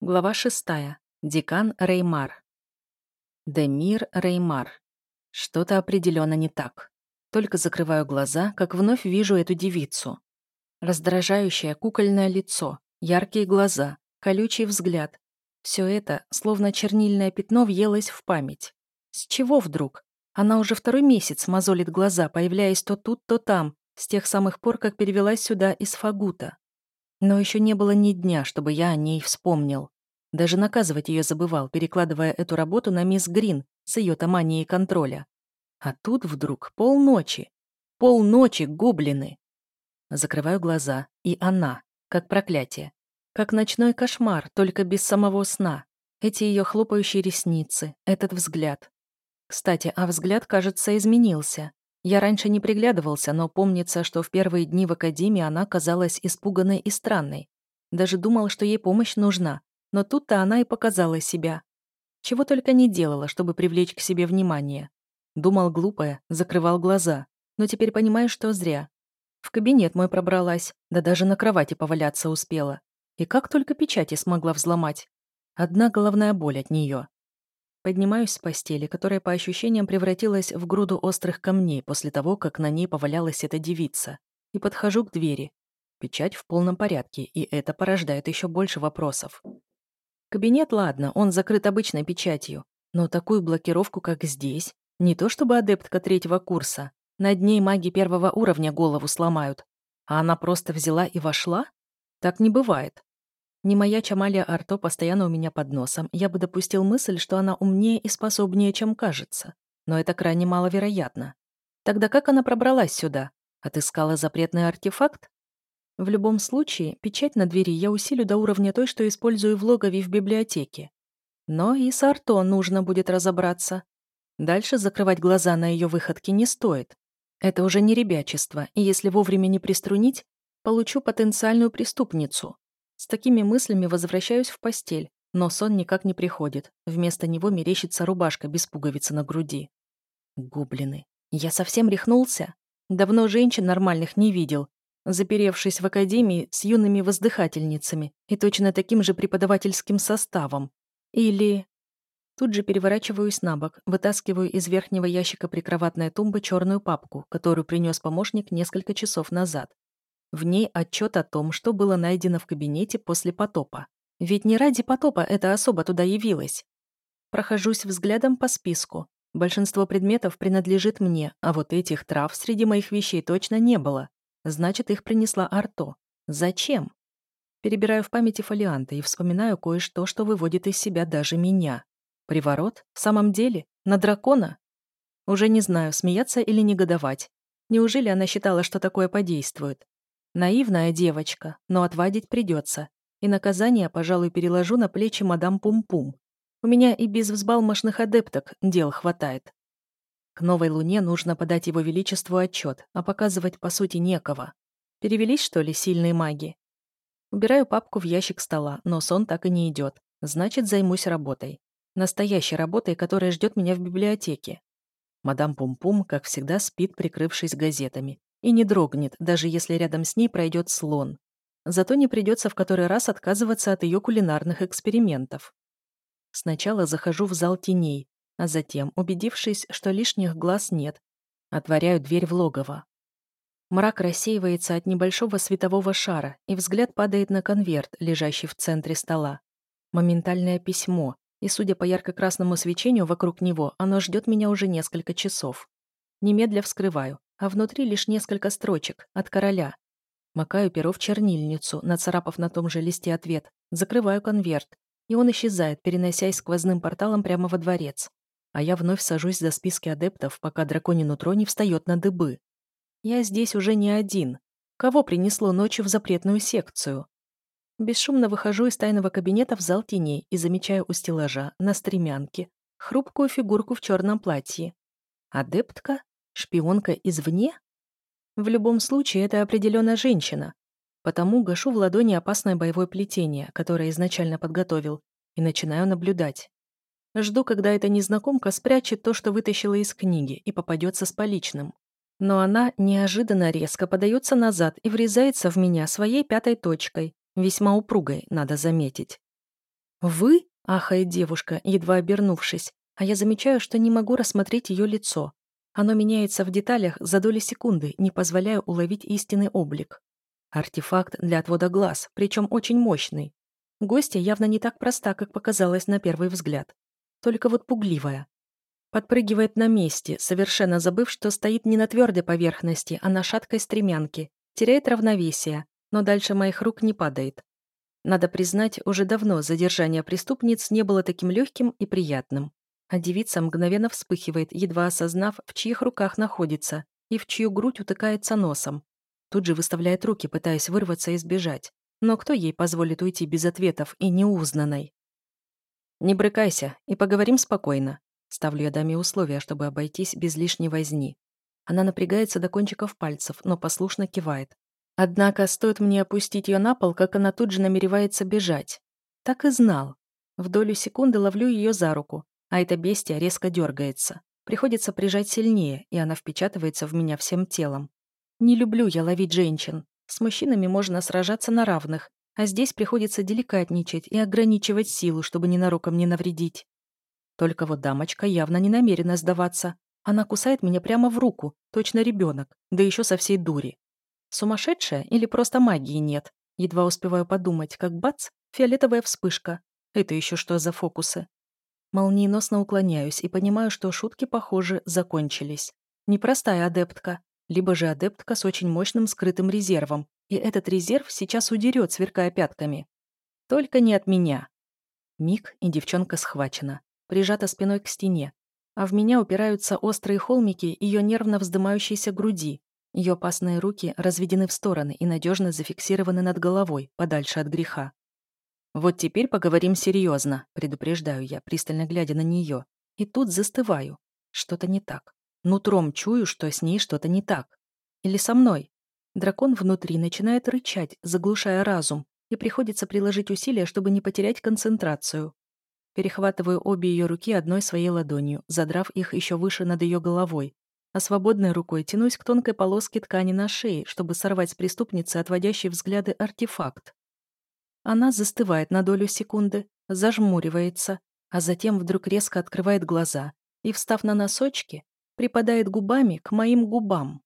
Глава шестая. Декан Реймар. Демир Реймар. Что-то определенно не так. Только закрываю глаза, как вновь вижу эту девицу. Раздражающее кукольное лицо, яркие глаза, колючий взгляд. Все это, словно чернильное пятно, въелось в память. С чего вдруг? Она уже второй месяц мозолит глаза, появляясь то тут, то там, с тех самых пор, как перевелась сюда из Фагута. Но еще не было ни дня, чтобы я о ней вспомнил. Даже наказывать ее забывал, перекладывая эту работу на мисс Грин с ее томанией контроля. А тут вдруг полночи. Полночи гоблины. Закрываю глаза, и она, как проклятие. Как ночной кошмар, только без самого сна. Эти ее хлопающие ресницы, этот взгляд. Кстати, а взгляд, кажется, изменился. Я раньше не приглядывался, но помнится, что в первые дни в академии она казалась испуганной и странной. Даже думал, что ей помощь нужна. Но тут-то она и показала себя. Чего только не делала, чтобы привлечь к себе внимание. Думал глупая, закрывал глаза. Но теперь понимаю, что зря. В кабинет мой пробралась, да даже на кровати поваляться успела. И как только печати смогла взломать. Одна головная боль от нее. Поднимаюсь с постели, которая по ощущениям превратилась в груду острых камней после того, как на ней повалялась эта девица, и подхожу к двери. Печать в полном порядке, и это порождает еще больше вопросов. Кабинет, ладно, он закрыт обычной печатью, но такую блокировку, как здесь, не то чтобы адептка третьего курса, над ней маги первого уровня голову сломают, а она просто взяла и вошла? Так не бывает. Не моя Чамалия Арто постоянно у меня под носом, я бы допустил мысль, что она умнее и способнее, чем кажется. Но это крайне маловероятно. Тогда как она пробралась сюда? Отыскала запретный артефакт? В любом случае, печать на двери я усилю до уровня той, что использую в логове в библиотеке. Но и с Арто нужно будет разобраться. Дальше закрывать глаза на ее выходки не стоит. Это уже не ребячество, и если вовремя не приструнить, получу потенциальную преступницу. С такими мыслями возвращаюсь в постель, но сон никак не приходит. Вместо него мерещится рубашка без пуговицы на груди. Гоблины. Я совсем рехнулся? Давно женщин нормальных не видел. Заперевшись в академии с юными воздыхательницами и точно таким же преподавательским составом. Или... Тут же переворачиваюсь на бок, вытаскиваю из верхнего ящика прикроватной тумбы черную папку, которую принес помощник несколько часов назад. В ней отчет о том, что было найдено в кабинете после потопа. Ведь не ради потопа эта особа туда явилась. Прохожусь взглядом по списку. Большинство предметов принадлежит мне, а вот этих трав среди моих вещей точно не было. Значит, их принесла Арто. Зачем? Перебираю в памяти фолианты и вспоминаю кое-что, что выводит из себя даже меня. Приворот? В самом деле? На дракона? Уже не знаю, смеяться или негодовать. Неужели она считала, что такое подействует? Наивная девочка, но отвадить придется. И наказание, пожалуй, переложу на плечи мадам Пум-Пум. У меня и без взбалмошных адепток дел хватает. К новой луне нужно подать его величеству отчет, а показывать, по сути, некого. Перевелись, что ли, сильные маги? Убираю папку в ящик стола, но сон так и не идет. Значит, займусь работой. Настоящей работой, которая ждет меня в библиотеке. Мадам Пум-Пум, как всегда, спит, прикрывшись газетами, и не дрогнет, даже если рядом с ней пройдет слон. Зато не придется в который раз отказываться от ее кулинарных экспериментов. Сначала захожу в зал теней, а затем, убедившись, что лишних глаз нет, отворяю дверь в логово. Мрак рассеивается от небольшого светового шара, и взгляд падает на конверт, лежащий в центре стола. Моментальное письмо, и, судя по ярко-красному свечению вокруг него, оно ждет меня уже несколько часов. Немедля вскрываю, а внутри лишь несколько строчек от короля. Макаю перо в чернильницу, нацарапав на том же листе ответ, закрываю конверт, и он исчезает, переносясь сквозным порталом прямо во дворец. А я вновь сажусь за списки адептов, пока драконин утро не встает на дыбы. Я здесь уже не один. Кого принесло ночью в запретную секцию? Бесшумно выхожу из тайного кабинета в зал теней и замечаю у стеллажа, на стремянке, хрупкую фигурку в черном платье. Адептка? Шпионка извне? В любом случае, это определенно женщина. Потому гашу в ладони опасное боевое плетение, которое изначально подготовил, и начинаю наблюдать. Жду, когда эта незнакомка спрячет то, что вытащила из книги, и попадется с поличным. Но она неожиданно резко подается назад и врезается в меня своей пятой точкой, весьма упругой, надо заметить. «Вы?» — ахает девушка, едва обернувшись, а я замечаю, что не могу рассмотреть ее лицо. Оно меняется в деталях за доли секунды, не позволяя уловить истинный облик. Артефакт для отвода глаз, причем очень мощный. Гостья явно не так проста, как показалось на первый взгляд. Только вот пугливая. Подпрыгивает на месте, совершенно забыв, что стоит не на твердой поверхности, а на шаткой стремянке. Теряет равновесие, но дальше моих рук не падает. Надо признать, уже давно задержание преступниц не было таким легким и приятным. А девица мгновенно вспыхивает, едва осознав, в чьих руках находится и в чью грудь утыкается носом. Тут же выставляет руки, пытаясь вырваться и сбежать. Но кто ей позволит уйти без ответов и неузнанной? «Не брыкайся и поговорим спокойно», Ставлю я даме условия, чтобы обойтись без лишней возни. Она напрягается до кончиков пальцев, но послушно кивает. Однако стоит мне опустить ее на пол, как она тут же намеревается бежать. Так и знал. В долю секунды ловлю ее за руку, а эта бестия резко дергается. Приходится прижать сильнее, и она впечатывается в меня всем телом. Не люблю я ловить женщин. С мужчинами можно сражаться на равных, а здесь приходится деликатничать и ограничивать силу, чтобы ненароком не навредить. Только вот дамочка явно не намерена сдаваться. Она кусает меня прямо в руку, точно ребенок, да еще со всей дури. Сумасшедшая или просто магии нет? Едва успеваю подумать, как бац, фиолетовая вспышка. Это еще что за фокусы? Молниеносно уклоняюсь и понимаю, что шутки, похоже, закончились. Непростая адептка, либо же адептка с очень мощным скрытым резервом, и этот резерв сейчас удерет, сверкая пятками. Только не от меня. Миг, и девчонка схвачена прижата спиной к стене, а в меня упираются острые холмики ее нервно вздымающейся груди. Ее опасные руки разведены в стороны и надежно зафиксированы над головой, подальше от греха. «Вот теперь поговорим серьезно», — предупреждаю я, пристально глядя на нее. И тут застываю. Что-то не так. Нутром чую, что с ней что-то не так. Или со мной. Дракон внутри начинает рычать, заглушая разум, и приходится приложить усилия, чтобы не потерять концентрацию. Перехватываю обе ее руки одной своей ладонью, задрав их еще выше над ее головой, а свободной рукой тянусь к тонкой полоске ткани на шее, чтобы сорвать с преступницы отводящий взгляды артефакт. Она застывает на долю секунды, зажмуривается, а затем вдруг резко открывает глаза и, встав на носочки, припадает губами к моим губам.